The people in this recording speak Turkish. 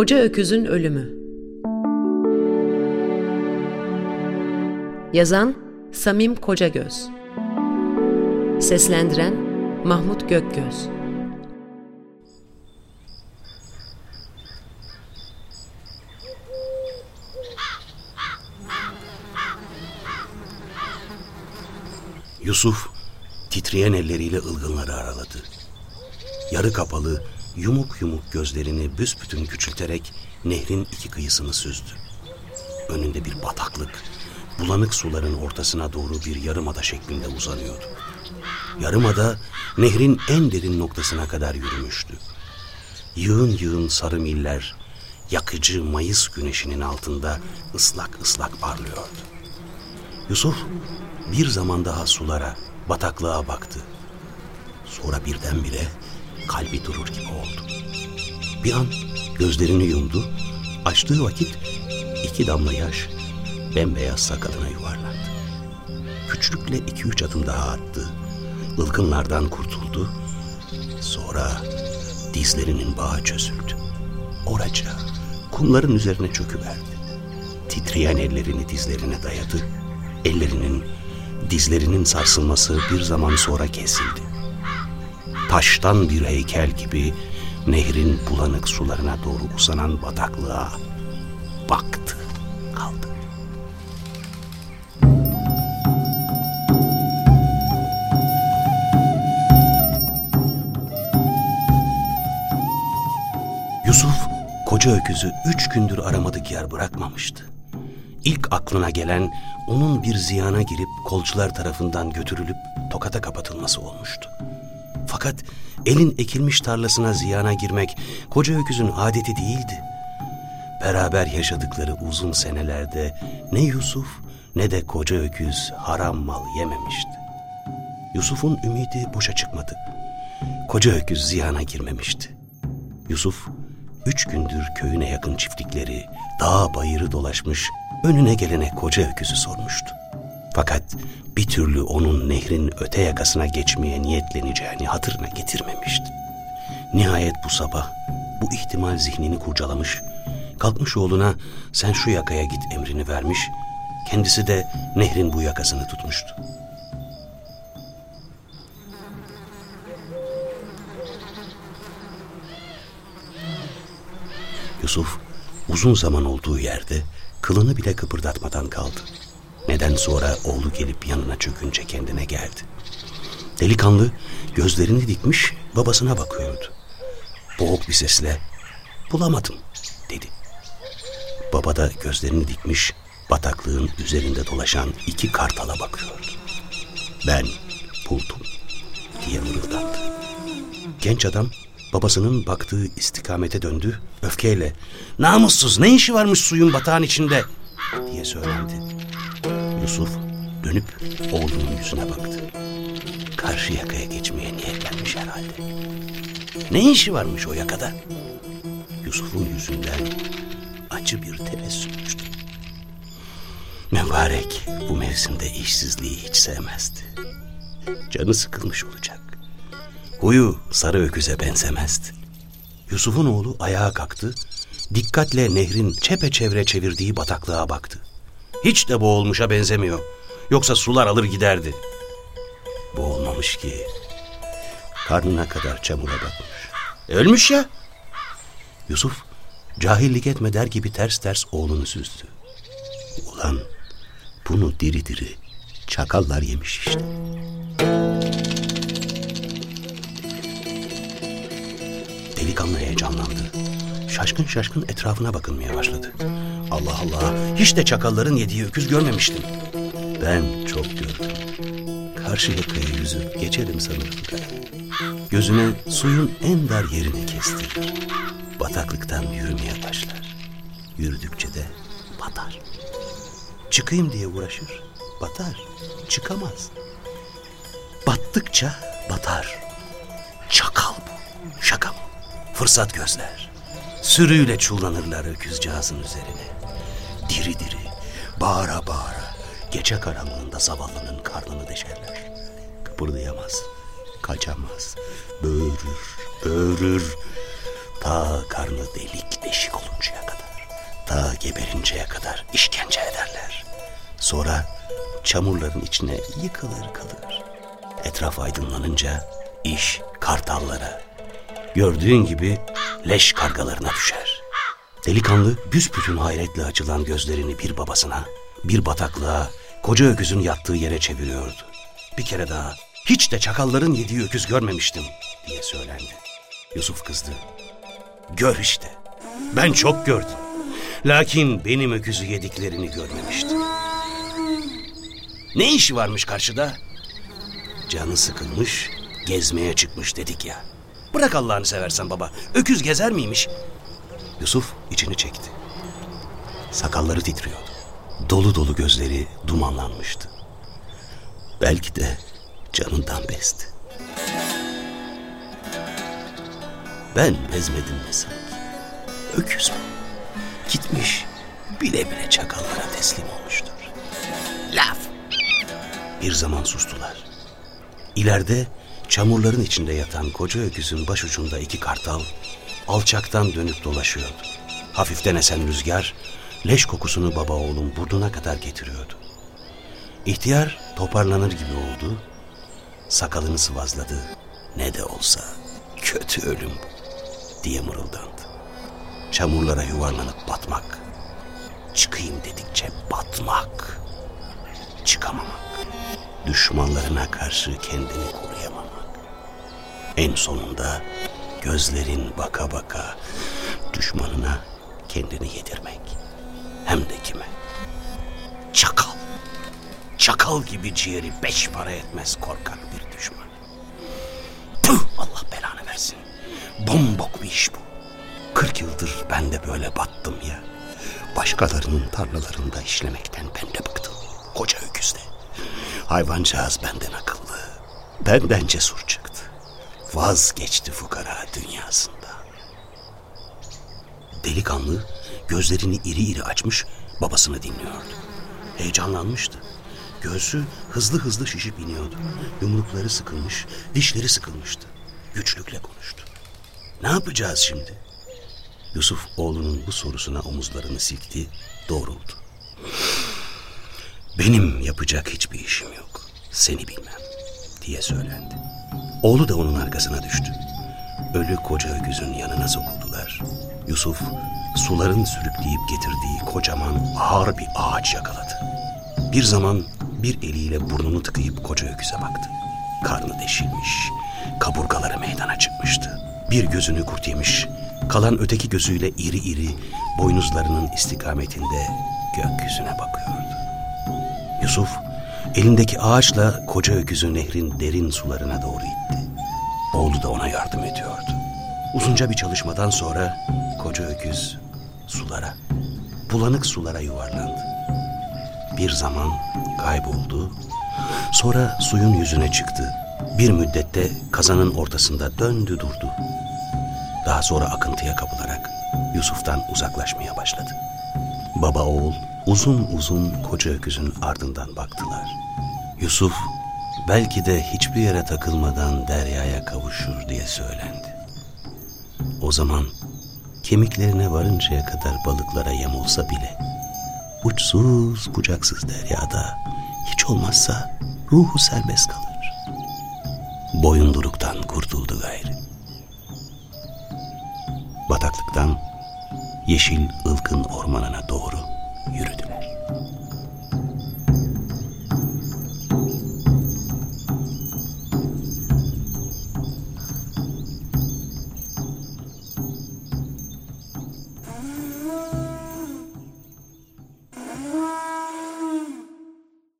Koca Öküzün Ölümü. Yazan Samim Kocagöz. Seslendiren Mahmut Gökgöz. Yusuf titreyen elleriyle ılgınları araladı. Yarı kapalı, yumuk yumuk gözlerini büsbütün küçülterek nehrin iki kıyısını süzdü. Önünde bir bataklık, bulanık suların ortasına doğru bir yarımada şeklinde uzanıyordu. Yarımada nehrin en derin noktasına kadar yürümüştü. Yığın yığın sarı miller, yakıcı Mayıs güneşinin altında ıslak ıslak parlıyordu. Yusuf bir zaman daha sulara, bataklığa baktı. Sonra birdenbire kalbi durur gibi oldu. Bir an gözlerini yumdu, açtığı vakit iki damla yaş bembeyaz sakalına yuvarlandı. Küçülükle iki üç adım daha attı. Ilgınlardan kurtuldu. Sonra dizlerinin bağı çözüldü. Oraca kumların üzerine çöküverdi. Titreyen ellerini dizlerine dayadı. Ellerinin, dizlerinin sarsılması bir zaman sonra kesildi. Taştan bir heykel gibi nehrin bulanık sularına doğru uzanan bataklığa baktı, kaldı. Yusuf koca öküzü üç gündür aramadık yer bırakmamıştı. İlk aklına gelen onun bir ziyana girip kolcular tarafından götürülüp tokata kapatılması olmuştu. Fakat elin ekilmiş tarlasına ziyana girmek koca öküzün adeti değildi. Beraber yaşadıkları uzun senelerde ne Yusuf ne de koca öküz haram mal yememişti. Yusuf'un ümidi boşa çıkmadı. Koca öküz ziyana girmemişti. Yusuf üç gündür köyüne yakın çiftlikleri, dağ bayırı dolaşmış, önüne gelene koca öküzü sormuştu. Fakat bir türlü onun nehrin öte yakasına geçmeye niyetleneceğini hatırına getirmemişti. Nihayet bu sabah bu ihtimal zihnini kurcalamış, kalkmış oğluna sen şu yakaya git emrini vermiş, kendisi de nehrin bu yakasını tutmuştu. Yusuf uzun zaman olduğu yerde kılını bile kıpırdatmadan kaldı. Neden sonra oğlu gelip yanına çökünce kendine geldi. Delikanlı gözlerini dikmiş babasına bakıyordu. Boğuk bir sesle bulamadım dedi. Baba da gözlerini dikmiş bataklığın üzerinde dolaşan iki kartala bakıyordu. Ben buldum diye mırıldandı. Genç adam babasının baktığı istikamete döndü öfkeyle. Namussuz ne işi varmış suyun batağın içinde diye söylendi. Yusuf dönüp oğlunun yüzüne baktı. Karşı yakaya geçmeye niyetlenmiş herhalde. Ne işi varmış o yakada? Yusuf'un yüzünden acı bir tebessüm uçtu. Mübarek bu mevsimde işsizliği hiç sevmezdi. Canı sıkılmış olacak. Huyu sarı öküze benzemezdi. Yusuf'un oğlu ayağa kalktı, dikkatle nehrin çepeçevre çevirdiği bataklığa baktı. Hiç de boğulmuşa benzemiyor. Yoksa sular alır giderdi. Boğulmamış ki. Karnına kadar çamura batmış. Ölmüş ya. Yusuf cahillik etme der gibi ters ters oğlunu süzdü. Ulan bunu diri diri çakallar yemiş işte. Delikanlı heyecanlandı. Şaşkın şaşkın etrafına bakınmaya başladı. Allah Allah, hiç de çakalların yediği öküz görmemiştim. Ben çok gördüm. Karşı yakaya yüzüp geçelim sanırım. Gözüne suyun en dar yerini kestirir. Bataklıktan yürümeye başlar. Yürüdükçe de batar. Çıkayım diye uğraşır. Batar. Çıkamaz. Battıkça batar. Çakal bu. Şaka mı? Fırsat gözler. Sürüyle çullanırlar öküzcağızın üzerine. Diri diri, bağıra bağıra, gece karanlığında zavallının karnını deşerler. Kıpırdayamaz, kaçamaz, böğürür, böğürür. Ta karnı delik deşik oluncaya kadar, ta geberinceye kadar işkence ederler. Sonra çamurların içine yıkılır kalır. Etraf aydınlanınca iş kartallara, gördüğün gibi leş kargalarına düşer. Delikanlı büsbütün hayretle açılan gözlerini bir babasına, bir bataklığa, koca öküzün yattığı yere çeviriyordu. Bir kere daha hiç de çakalların yediği öküz görmemiştim diye söylendi. Yusuf kızdı. Gör işte. Ben çok gördüm. Lakin benim öküzü yediklerini görmemiştim. Ne işi varmış karşıda? Canı sıkılmış, gezmeye çıkmış dedik ya. Bırak Allah'ını seversen baba. Öküz gezer miymiş? Yusuf içini çekti. Sakalları titriyordu. Dolu dolu gözleri dumanlanmıştı. Belki de canından bezdi. Ben bezmedim mi sanki? Öküz mü? Gitmiş bile bile çakallara teslim olmuştur. Laf. Bir zaman sustular. İleride çamurların içinde yatan koca öküzün başucunda iki kartal alçaktan dönüp dolaşıyordu. Hafiften esen rüzgar leş kokusunu baba oğlun burnuna kadar getiriyordu. İhtiyar toparlanır gibi oldu. Sakalını sıvazladı. Ne de olsa kötü ölüm diye mırıldandı. Çamurlara yuvarlanıp batmak. Çıkayım dedikçe batmak. Çıkamamak. Düşmanlarına karşı kendini koruyamamak. En sonunda gözlerin baka baka düşmanına kendini yedirmek. Hem de kime? Çakal. Çakal gibi ciğeri beş para etmez korkak bir düşman. Tüh Allah belanı versin. Bombok bir iş bu. Kırk yıldır ben de böyle battım ya. Başkalarının tarlalarında işlemekten ben de bıktım. Koca öküzde. Hayvancağız benden akıllı. Benden cesur çıktı. Vazgeçti fukara dünyasında. Delikanlı gözlerini iri iri açmış babasını dinliyordu. Heyecanlanmıştı. Göğsü hızlı hızlı şişip iniyordu. Yumrukları sıkılmış, dişleri sıkılmıştı. Güçlükle konuştu. Ne yapacağız şimdi? Yusuf oğlunun bu sorusuna omuzlarını silkti, doğruldu. Benim yapacak hiçbir işim yok. Seni bilmem diye söylendi. Oğlu da onun arkasına düştü. Ölü koca öküzün yanına sokuldular. Yusuf suların sürükleyip getirdiği kocaman ağır bir ağaç yakaladı. Bir zaman bir eliyle burnunu tıkayıp koca öküze baktı. Karnı deşilmiş, kaburgaları meydana çıkmıştı. Bir gözünü kurt yemiş, kalan öteki gözüyle iri iri boynuzlarının istikametinde gökyüzüne bakıyordu. Yusuf elindeki ağaçla koca öküzü nehrin derin sularına doğru itti. Oğlu da ona yardım ediyordu. Uzunca bir çalışmadan sonra koca öküz sulara, bulanık sulara yuvarlandı. Bir zaman kayboldu, sonra suyun yüzüne çıktı. Bir müddette kazanın ortasında döndü durdu. Daha sonra akıntıya kapılarak Yusuf'tan uzaklaşmaya başladı. Baba oğul uzun uzun koca öküzün ardından baktılar. Yusuf belki de hiçbir yere takılmadan deryaya kavuşur diye söylendi. O zaman kemiklerine varıncaya kadar balıklara yem olsa bile uçsuz bucaksız deryada hiç olmazsa ruhu serbest kalır. Boyunduruktan kurtuldu gayrı. Bataklıktan yeşil ılkın ormanına doğru